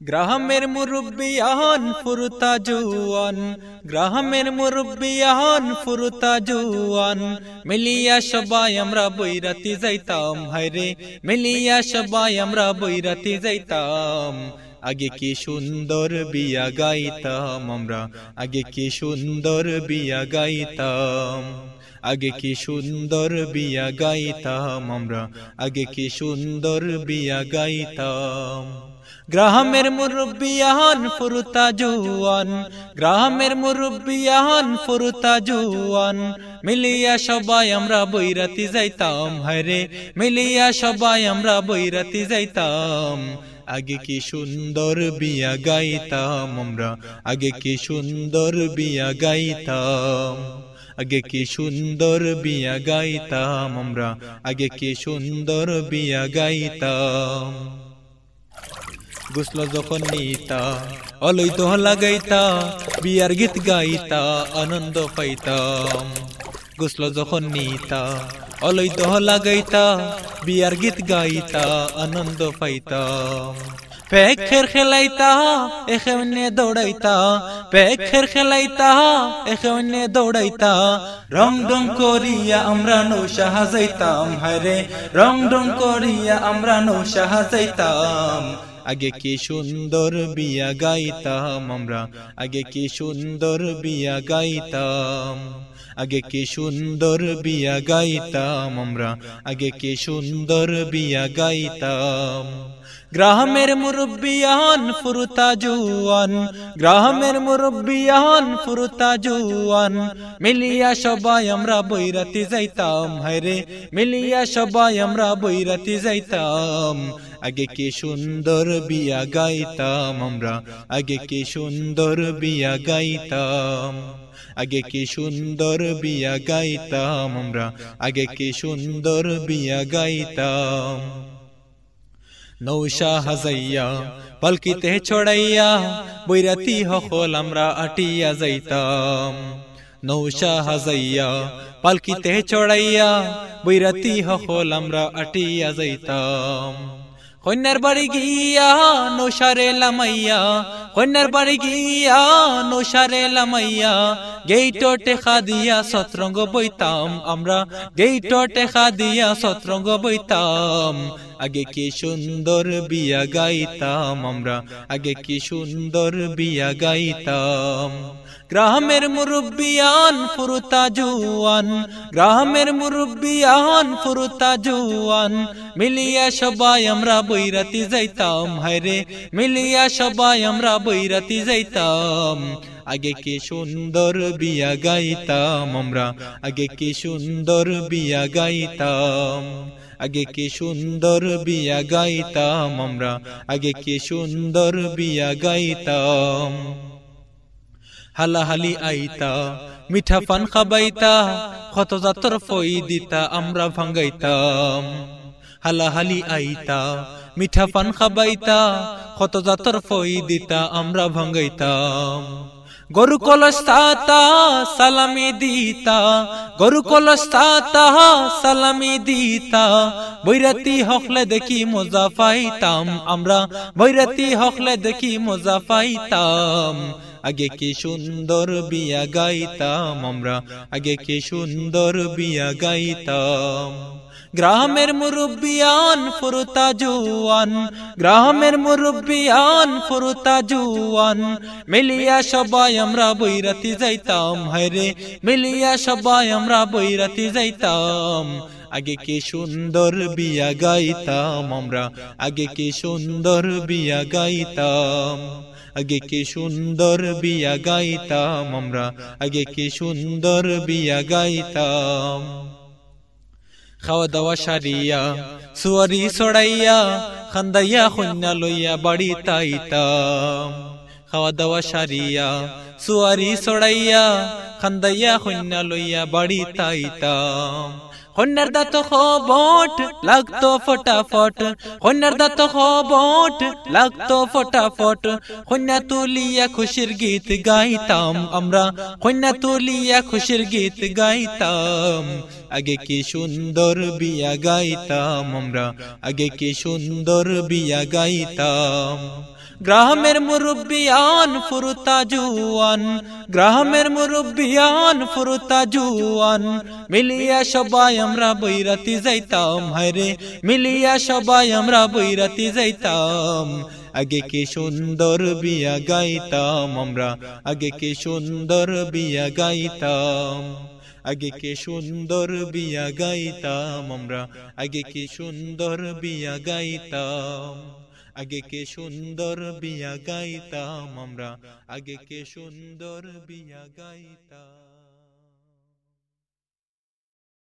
গ্রামের মুরব্বিয়ান ফুরতা জুয়ান, গ্রামের মুরব্বিয়ান ফুরতা জুয়ান। মিলিয়া সবাই আমরা বৈরাতি যাইতাম, হায়রে। মিলিয়া সবাই আমরা বৈরাতি যাইতাম। আগে কি সুন্দর বিয়া গাইতাম আমরা, আগে কি সুন্দর বিয়া গাইতাম। আগে কি সুন্দর বিয়া গাইতাম আমরা, আগে কি সুন্দর বিয়া গাইতাম। গ্রামের মুরব্বিয়ান ফুরতা জুয়ান, গ্রামের মুরব্বিয়ান ফুরতা জুয়ান। মিলিয়া সবাই আমরা বৈরাতি যাইতাম হায়রে মিলিয়া সবাই আমরা বৈরাতি যাইতাম। আগে কি সুন্দর বিয়া গাইতাম আমরা, আগে কি সুন্দর বিয়া গাইতাম। আগে কি সুন্দর বিয়া গাইতাম আমরা, আগে কি সুন্দর বিয়া গাইতাম। গুসল যখন নিতা, অলই তো লাগাইতা, বিয়ার গীত গাইতা, আনন্দ পাইতাম গুসল যখন নিতা, অলই তো লাগাইতা, বিয়ার গীত গাইতা, আনন্দ পাইতাম পেখের খেলাইতা এখানে দৌড়াইতা। পেখের খেলাইতা এখানে দৌড়াইতা। রং ডং করিয়া আমরা নৌশা হাজাইতাম হায়রে রং ডং করিয়া আমরা নৌশা হাজাইতাম। আগে কি সুন্দর বিয়া গাইতাম আমরা? আগে কি সুন্দর বিয়া গাইতাম? আগে কি সুন্দর বিয়া গাইতাম আমরা? আগে কি সুন্দর বিয়া গাইতাম? গ্রামের মুরব্বিয়ান ফুরতা জুয়ান। গ্রামের মুরব্বিয়ান ফুরতা জুয়ান। মিলিয়া সবাই আমরা বৈরাতি যাইতাম। হায়রে মিলিয়া সবাই আমরা বৈরাতি যাইতাম। আগে কি সুন্দর বিয়া গাইতাম আমরা? আগে কি সুন্দর বিয়া গাইতাম? আগে কি সুন্দর বিয়া গাইতাম আমরা? আগে কি সুন্দর বিয়া গাইতাম? নৌশা হাজাইয়া পালকিতে ছড়াইয়া বৈরাতি হকল আমরা আটিয়া যাইতাম। নৌশা হাজাইয়া পালকিতে চড়াইয়া বৈরাতি হকল আমরা আটিয়া যাইতাম। কন্যার বাড়ি গিয়া নৌসারে লামাইয়া, কন্যার বাড়ি গিয়া নৌসারে লামাইয়া, গেইট টেখা দিয়া সতরঙ্গ বইতাম আমরা, গেইট টেখা দিয়া সতরঙ্গ বইতাম। আগে কি সুন্দর বিয়া গাইতাম আমরা, আগে কি সুন্দর বিয়া গাইতাম। গ্রামের মুরব্বিয়ান ফুরতা জুয়ান, গ্রামের মুরব্বিয়ান ফুরতা জুয়ান, মিলিয়া সবাই আমরা বৈরাতি যাইতাম, হায়রে মিলিয়া সবাই আমরা বৈরাতি যাইতাম। আগে কি সুন্দর বিয়া গাইতাম আমরা, আগে কি সুন্দর বিয়া গাইতাম। আগে কি সুন্দর বিয়া গাইতাম আমরা, আগে কি সুন্দর বিয়া গাইতাম। হালাহালি আইতা, মিঠা পান খাবাইতা কত জাতর ফই দিতা, আমরা ভাঙ্গাইতাম। হালাহালি আইতা, মিঠা পান খাবাইতা কত জাতর ফই দিতা, আমরা ভাঙ্গাইতাম। গরু কলস্তাতা সালামি দিতা, গরু কলস্তাতা সালামি দিতা। বৈরাতি হকলে দেখি মজা পাইতাম, আমরা বৈরাতি হকলে দেখি মজা পাইতাম। আগে কি সুন্দর বিয়া গাইতাম আমরা? আগে কি সুন্দর বিয়া গাইতাম? গ্রামের মুরব্বিয়ান ফুরতা জুয়ান। গ্রামের মুরব্বিয়ান ফুরতা জুয়ান। মিলিয়া সবাই আমরা বৈরাতি যাইতাম হায়রে মিলিয়া সবাই আমরা বৈরাতি যাইতাম। আগে কি সুন্দর বিয়া গাইতাম আমরা? আগে কি সুন্দর বিয়া গাইতাম? আগে কি সুন্দর বিয়া গাইতাম আমরা? আগে কি সুন্দর বিয়া গাইতাম? খাওয়া দাওয়া সারিয়া, সুয়ারি সড়াইয়া খান্দাইয়া, কন্যা লইয়া বাড়ি তাইতাম। খাওয়া দাওয়া সারিয়া, সুয়ারি সড়াইয়া খান্দাইয়া, কন্যা লইয়া বাড়ি তাইতাম। কন্যার দাঁত বট লাগতো ফটাফট কন্যার দাঁত বট লাগতো ফটাফট কন্যা তুলিয়া খুশির গীত গাইতাম আমরা কন্যা তুলিয়া খুশির গীত গাইতাম আগে কি সুন্দর বিয়া গাইতাম আমরা আগে কি সুন্দর বিয়া গাইতাম গ্রামের মুরব্বিয়ান ফুরুতা জুয়ান, গ্রামের মুরব্বিয়ান ফুরুতা জুয়ান, মিলিয়া সবাই আমরা বৈরাতি যাইতাম, হায়রে মিলিয়া সবাই আমরা বৈরাতি যাইতাম। আগে কি সুন্দর বিয়া গাইতাম আমরা, আগে কি সুন্দর বিয়া গাইতাম। আগে কি সুন্দর বিয়া গাইতাম আমরা, আগে কি সুন্দর বিয়া গাইতাম। আগে কে সুন্দর বিয়া গাইতাম আমরা? আগে কে সুন্দর বিয়া গাইতাম?